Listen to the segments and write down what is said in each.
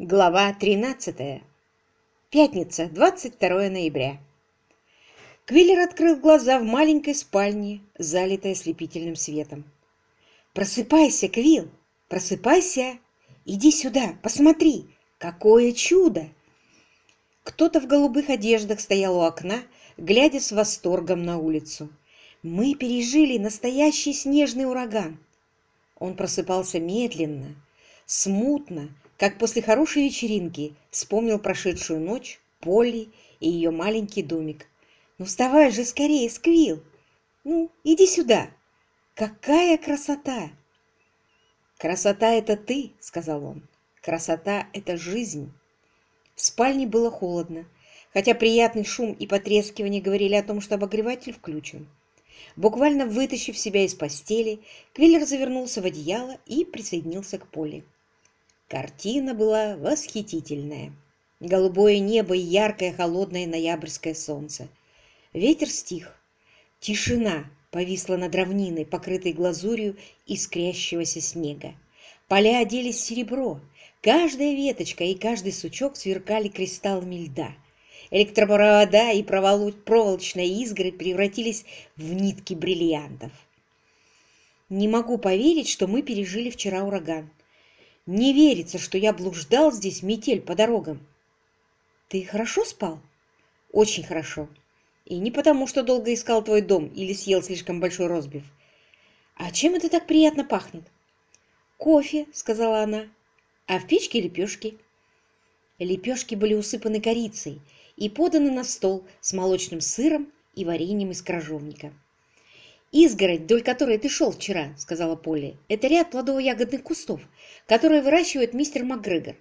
Глава 13. Пятница, 22 ноября. Квиллер открыл глаза в маленькой спальне, залитой ослепительным светом. «Просыпайся, Квилл! Просыпайся! Иди сюда, посмотри! Какое чудо!» Кто-то в голубых одеждах стоял у окна, глядя с восторгом на улицу. «Мы пережили настоящий снежный ураган!» Он просыпался медленно, смутно, как после хорошей вечеринки вспомнил прошедшую ночь, Полли и ее маленький домик. «Ну вставай же скорее, Сквил! Ну, иди сюда! Какая красота!» «Красота — это ты!» — сказал он. «Красота — это жизнь!» В спальне было холодно, хотя приятный шум и потрескивание говорили о том, что обогреватель включен. Буквально вытащив себя из постели, Квиллер завернулся в одеяло и присоединился к Полли. Картина была восхитительная. Голубое небо и яркое холодное ноябрьское солнце. Ветер стих. Тишина повисла над равниной, покрытой глазурью искрящегося снега. Поля оделись в серебро. Каждая веточка и каждый сучок сверкали кристаллами льда. Электропровода и проволочная изгородь превратились в нитки бриллиантов. Не могу поверить, что мы пережили вчера ураган. Не верится, что я блуждал здесь метель по дорогам. Ты хорошо спал? Очень хорошо. И не потому, что долго искал твой дом или съел слишком большой розбив. А чем это так приятно пахнет? Кофе, сказала она. А в печке лепешки. Лепешки были усыпаны корицей и поданы на стол с молочным сыром и вареньем из крыжовника. «Изгородь, вдоль которой ты шел вчера», — сказала Полли, — «это ряд плодово-ягодных кустов, которые выращивает мистер МакГрегор.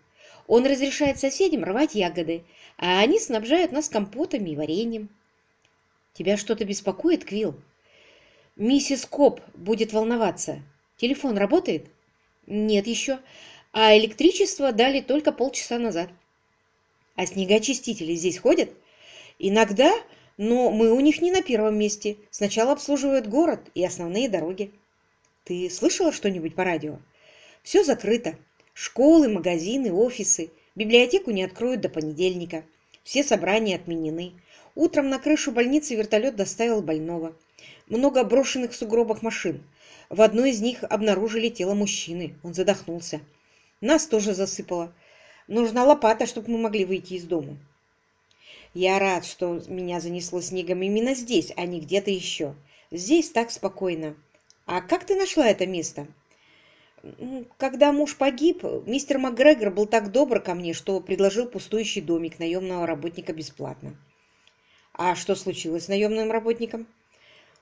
Он разрешает соседям рвать ягоды, а они снабжают нас компотами и вареньем». «Тебя что-то беспокоит, Квилл?» «Миссис Коп будет волноваться. Телефон работает?» «Нет еще. А электричество дали только полчаса назад». «А снегоочистители здесь ходят?» «Иногда, но мы у них не на первом месте. Сначала обслуживают город и основные дороги. Ты слышала что-нибудь по радио? Все закрыто. Школы, магазины, офисы. Библиотеку не откроют до понедельника. Все собрания отменены. Утром на крышу больницы вертолет доставил больного. Много брошенных в сугробах машин. В одной из них обнаружили тело мужчины. Он задохнулся. Нас тоже засыпало. Нужна лопата, чтобы мы могли выйти из дома. Я рад, что меня занесло снегом именно здесь, а не где-то еще. Здесь так спокойно. А как ты нашла это место? Когда муж погиб, мистер МакГрегор был так добр ко мне, что предложил пустующий домик наемного работника бесплатно. А что случилось с наемным работником?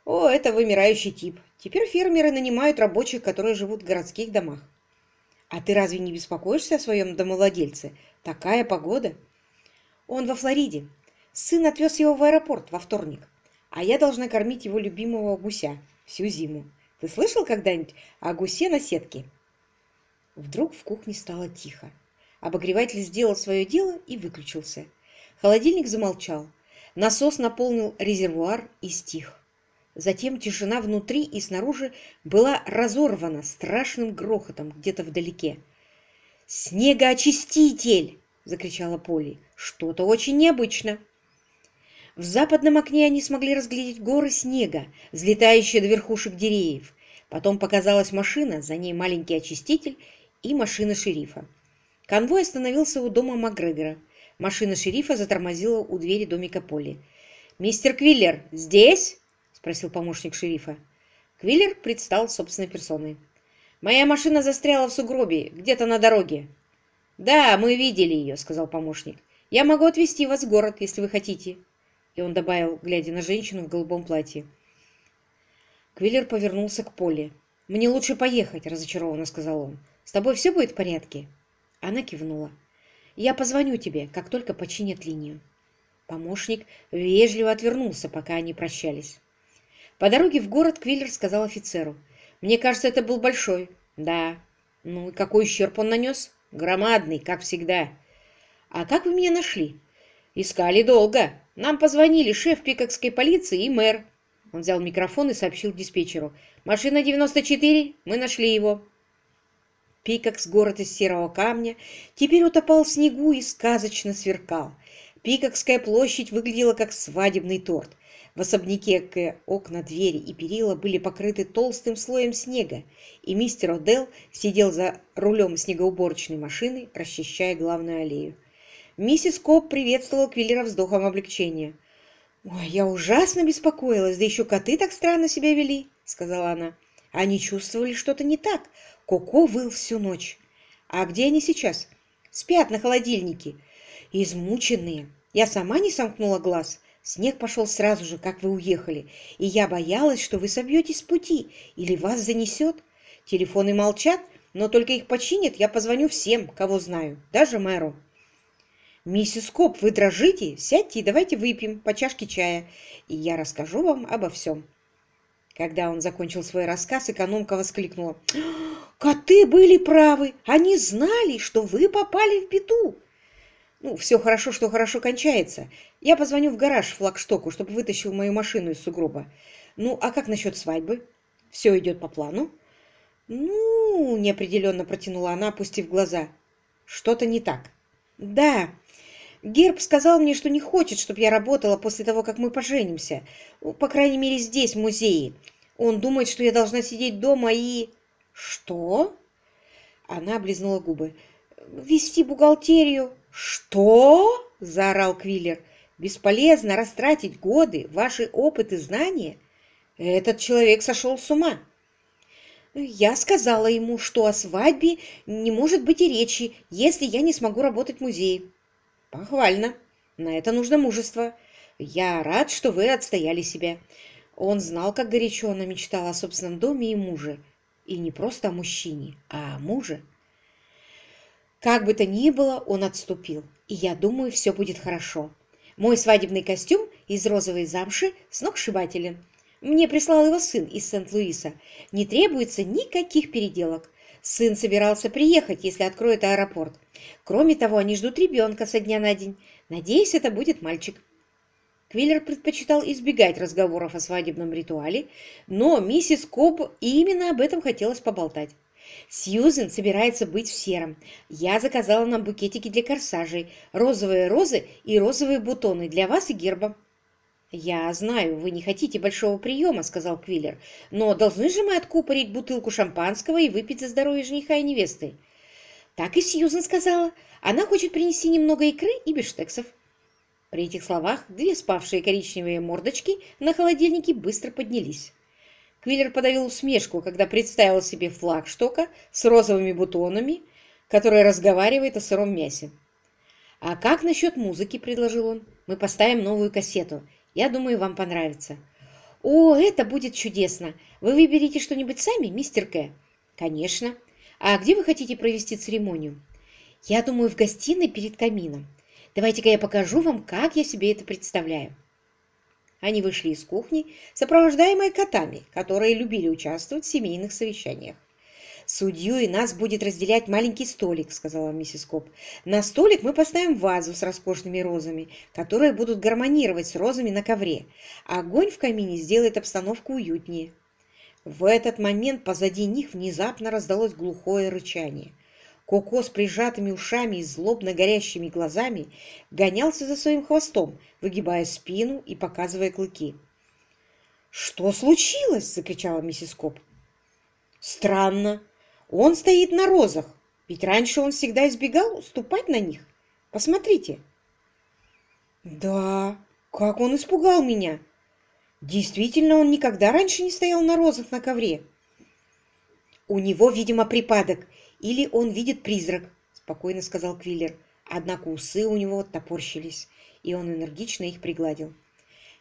О, это вымирающий тип. Теперь фермеры нанимают рабочих, которые живут в городских домах. А ты разве не беспокоишься о своем домовладельце? Такая погода. Он во Флориде. Сын отвез его в аэропорт во вторник, а я должна кормить его любимого гуся всю зиму. Ты слышал когда-нибудь о гусе на сетке? Вдруг в кухне стало тихо. Обогреватель сделал свое дело и выключился. Холодильник замолчал. Насос наполнил резервуар и стих. Затем тишина внутри и снаружи была разорвана страшным грохотом где-то вдалеке. «Снегоочиститель!» — закричала Полли. «Что-то очень необычно!» В западном окне они смогли разглядеть горы снега, взлетающие до верхушек деревьев. Потом показалась машина, за ней маленький очиститель и машина шерифа. Конвой остановился у дома Макгрегора. Машина шерифа затормозила у двери домика Полли. «Мистер Квиллер здесь?» – спросил помощник шерифа. Квиллер предстал собственной персоной. «Моя машина застряла в сугробе, где-то на дороге». «Да, мы видели ее», – сказал помощник. «Я могу отвезти вас в город, если вы хотите». И он добавил, глядя на женщину в голубом платье. Квиллер повернулся к Поле. «Мне лучше поехать», — разочарованно сказал он. «С тобой все будет в порядке?» Она кивнула. «Я позвоню тебе, как только починят линию». Помощник вежливо отвернулся, пока они прощались. По дороге в город Квиллер сказал офицеру. «Мне кажется, это был большой». «Да». «Ну и какой ущерб он нанес?» «Громадный, как всегда». «А как вы меня нашли?» «Искали долго. Нам позвонили шеф пикокской полиции и мэр. Он взял микрофон и сообщил диспетчеру. «Машина 94, мы нашли его». Пикакс, город из серого камня, теперь утопал в снегу и сказочно сверкал. Пикакская площадь выглядела как свадебный торт. В особняке окна, двери и перила были покрыты толстым слоем снега, и мистер Одел сидел за рулем снегоуборочной машины, расчищая главную аллею. Миссис Коп приветствовала Квиллера вздохом облегчения. «Ой, я ужасно беспокоилась, да еще коты так странно себя вели», — сказала она. «Они чувствовали что-то не так. Коко выл всю ночь. А где они сейчас? Спят на холодильнике. Измученные. Я сама не сомкнула глаз. Снег пошел сразу же, как вы уехали, и я боялась, что вы собьетесь с пути или вас занесет. Телефоны молчат, но только их починят, я позвоню всем, кого знаю, даже мэру. «Миссис Коп, вы дрожите? Сядьте и давайте выпьем по чашке чая, и я расскажу вам обо всем». Когда он закончил свой рассказ, экономка воскликнула. «Коты были правы! Они знали, что вы попали в беду!» «Ну, все хорошо, что хорошо кончается. Я позвоню в гараж флагштоку, чтобы вытащил мою машину из сугроба. Ну, а как насчет свадьбы? Все идет по плану?» «Ну...» — неопределенно протянула она, опустив глаза. «Что-то не так». «Да, Герб сказал мне, что не хочет, чтобы я работала после того, как мы поженимся. По крайней мере, здесь, в музее. Он думает, что я должна сидеть дома и... Что? Она облизнула губы. Вести бухгалтерию. Что? Заорал Квиллер. Бесполезно растратить годы, ваши опыт и знания. Этот человек сошел с ума. Я сказала ему, что о свадьбе не может быть и речи, если я не смогу работать в музее. Похвально. На это нужно мужество. Я рад, что вы отстояли себя. Он знал, как горячо она мечтала о собственном доме и муже. И не просто о мужчине, а о муже. Как бы то ни было, он отступил. И я думаю, все будет хорошо. Мой свадебный костюм из розовой замши сногсшибателен. Мне прислал его сын из Сент-Луиса. Не требуется никаких переделок. Сын собирался приехать, если откроет аэропорт. Кроме того, они ждут ребенка со дня на день. Надеюсь, это будет мальчик. Квиллер предпочитал избегать разговоров о свадебном ритуале, но миссис Коб именно об этом хотелось поболтать. Сьюзен собирается быть в сером. Я заказала нам букетики для корсажей, розовые розы и розовые бутоны для вас и герба. «Я знаю, вы не хотите большого приема», — сказал Квиллер, «но должны же мы откупорить бутылку шампанского и выпить за здоровье жениха и невесты». Так и Сьюзен сказала. Она хочет принести немного икры и бифштексов. При этих словах две спавшие коричневые мордочки на холодильнике быстро поднялись. Квиллер подавил усмешку, когда представил себе флаг штока с розовыми бутонами, который разговаривает о сыром мясе. «А как насчет музыки?» – предложил он. «Мы поставим новую кассету. Я думаю, вам понравится». «О, это будет чудесно! Вы выберете что-нибудь сами, мистер К?» «Конечно. А где вы хотите провести церемонию?» «Я думаю, в гостиной перед камином. Давайте-ка я покажу вам, как я себе это представляю». Они вышли из кухни, сопровождаемые котами, которые любили участвовать в семейных совещаниях. «Судью и нас будет разделять маленький столик», — сказала миссис Коп. «На столик мы поставим вазу с роскошными розами, которые будут гармонировать с розами на ковре, огонь в камине сделает обстановку уютнее». В этот момент позади них внезапно раздалось глухое рычание. Коко с прижатыми ушами и злобно горящими глазами гонялся за своим хвостом, выгибая спину и показывая клыки. «Что случилось?» — закричала миссис Коп. «Странно. Он стоит на розах, ведь раньше он всегда избегал ступать на них. Посмотрите. Да, как он испугал меня. Действительно, он никогда раньше не стоял на розах на ковре. У него, видимо, припадок, или он видит призрак, спокойно сказал Квиллер. Однако усы у него топорщились, и он энергично их пригладил.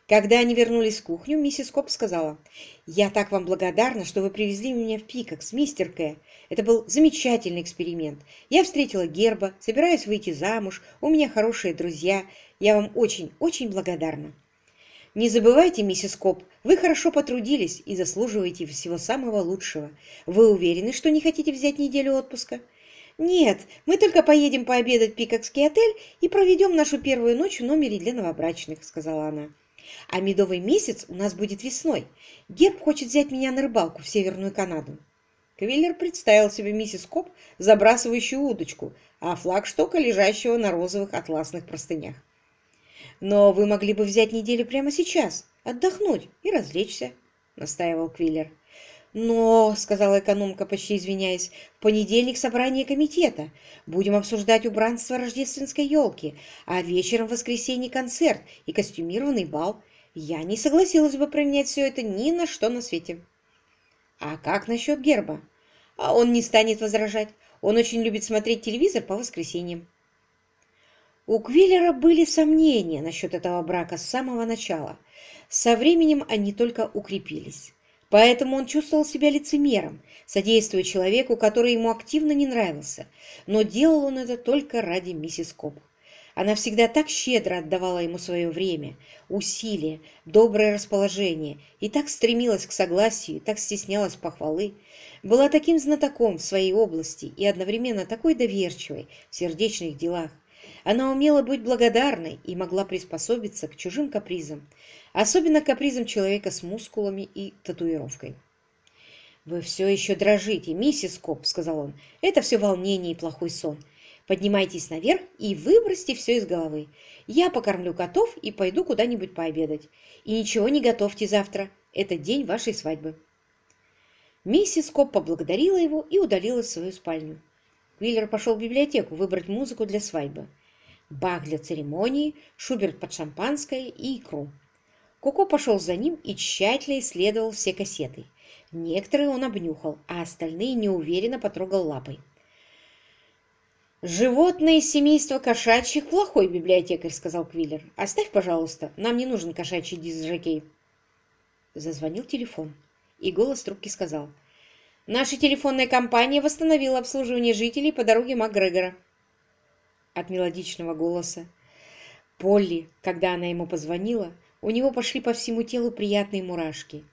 Когда они вернулись в кухню, миссис Коп сказала, «Я так вам благодарна, что вы привезли меня в Пикакс, мистер К. Это был замечательный эксперимент. Я встретила Герба, собираюсь выйти замуж, у меня хорошие друзья. Я вам очень-очень благодарна». «Не забывайте, миссис Коп, вы хорошо потрудились и заслуживаете всего самого лучшего. Вы уверены, что не хотите взять неделю отпуска?» «Нет, мы только поедем пообедать в Пикакский отель и проведем нашу первую ночь в номере для новобрачных», — сказала она. А медовый месяц у нас будет весной. Герб хочет взять меня на рыбалку в Северную Канаду. Квиллер представил себе миссис Коп, забрасывающую удочку, а флагштока, лежащего на розовых атласных простынях. «Но вы могли бы взять неделю прямо сейчас, отдохнуть и развлечься», — настаивал Квиллер. «Но», — сказала экономка, почти извиняясь, — «в понедельник собрание комитета. Будем обсуждать убранство рождественской елки, а вечером в воскресенье концерт и костюмированный бал. Я не согласилась бы променять все это ни на что на свете». «А как насчет герба?» «А он не станет возражать. Он очень любит смотреть телевизор по воскресеньям». У Квиллера были сомнения насчет этого брака с самого начала. Со временем они только укрепились. Поэтому он чувствовал себя лицемером, содействуя человеку, который ему активно не нравился, но делал он это только ради миссис Коп. Она всегда так щедро отдавала ему свое время, усилия, доброе расположение и так стремилась к согласию, так стеснялась похвалы, была таким знатоком в своей области и одновременно такой доверчивой в сердечных делах. Она умела быть благодарной и могла приспособиться к чужим капризам, особенно капризам человека с мускулами и татуировкой. «Вы все еще дрожите, миссис Коп», — сказал он. «Это все волнение и плохой сон. Поднимайтесь наверх и выбросьте все из головы. Я покормлю котов и пойду куда-нибудь пообедать. И ничего не готовьте завтра. Это день вашей свадьбы». Миссис Коп поблагодарила его и удалилась в свою спальню. Квиллер пошел в библиотеку выбрать музыку для свадьбы. Бах для церемонии, Шуберт под шампанское и икру. Коко пошел за ним и тщательно исследовал все кассеты. Некоторые он обнюхал, а остальные неуверенно потрогал лапой. «Животное семейство кошачьих – плохой библиотекарь», – сказал Квиллер. «Оставь, пожалуйста, нам не нужен кошачий дизжокей». Зазвонил телефон, и голос трубки сказал. «Наша телефонная компания восстановила обслуживание жителей по дороге МакГрегора». От мелодичного голоса Полли, когда она ему позвонила, у него пошли по всему телу приятные мурашки.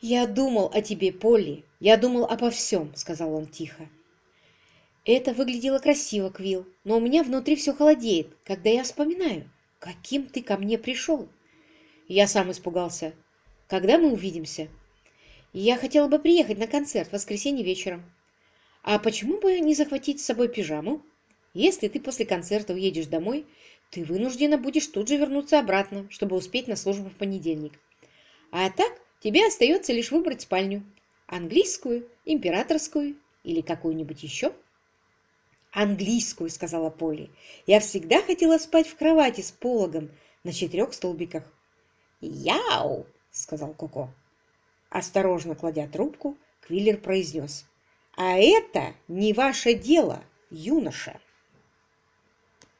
«Я думал о тебе, Полли, я думал обо всем», — сказал он тихо. Это выглядело красиво, Квилл, но у меня внутри все холодеет, когда я вспоминаю, каким ты ко мне пришел. Я сам испугался. Когда мы увидимся? Я хотела бы приехать на концерт в воскресенье вечером. А почему бы не захватить с собой пижаму? Если ты после концерта уедешь домой, ты вынуждена будешь тут же вернуться обратно, чтобы успеть на службу в понедельник. А так тебе остается лишь выбрать спальню. Английскую, императорскую или какую-нибудь еще. «Английскую», — сказала Полли. «Я всегда хотела спать в кровати с пологом на четырех столбиках». «Яу!» — сказал Коко. Осторожно кладя трубку, Квиллер произнес. «А это не ваше дело, юноша!»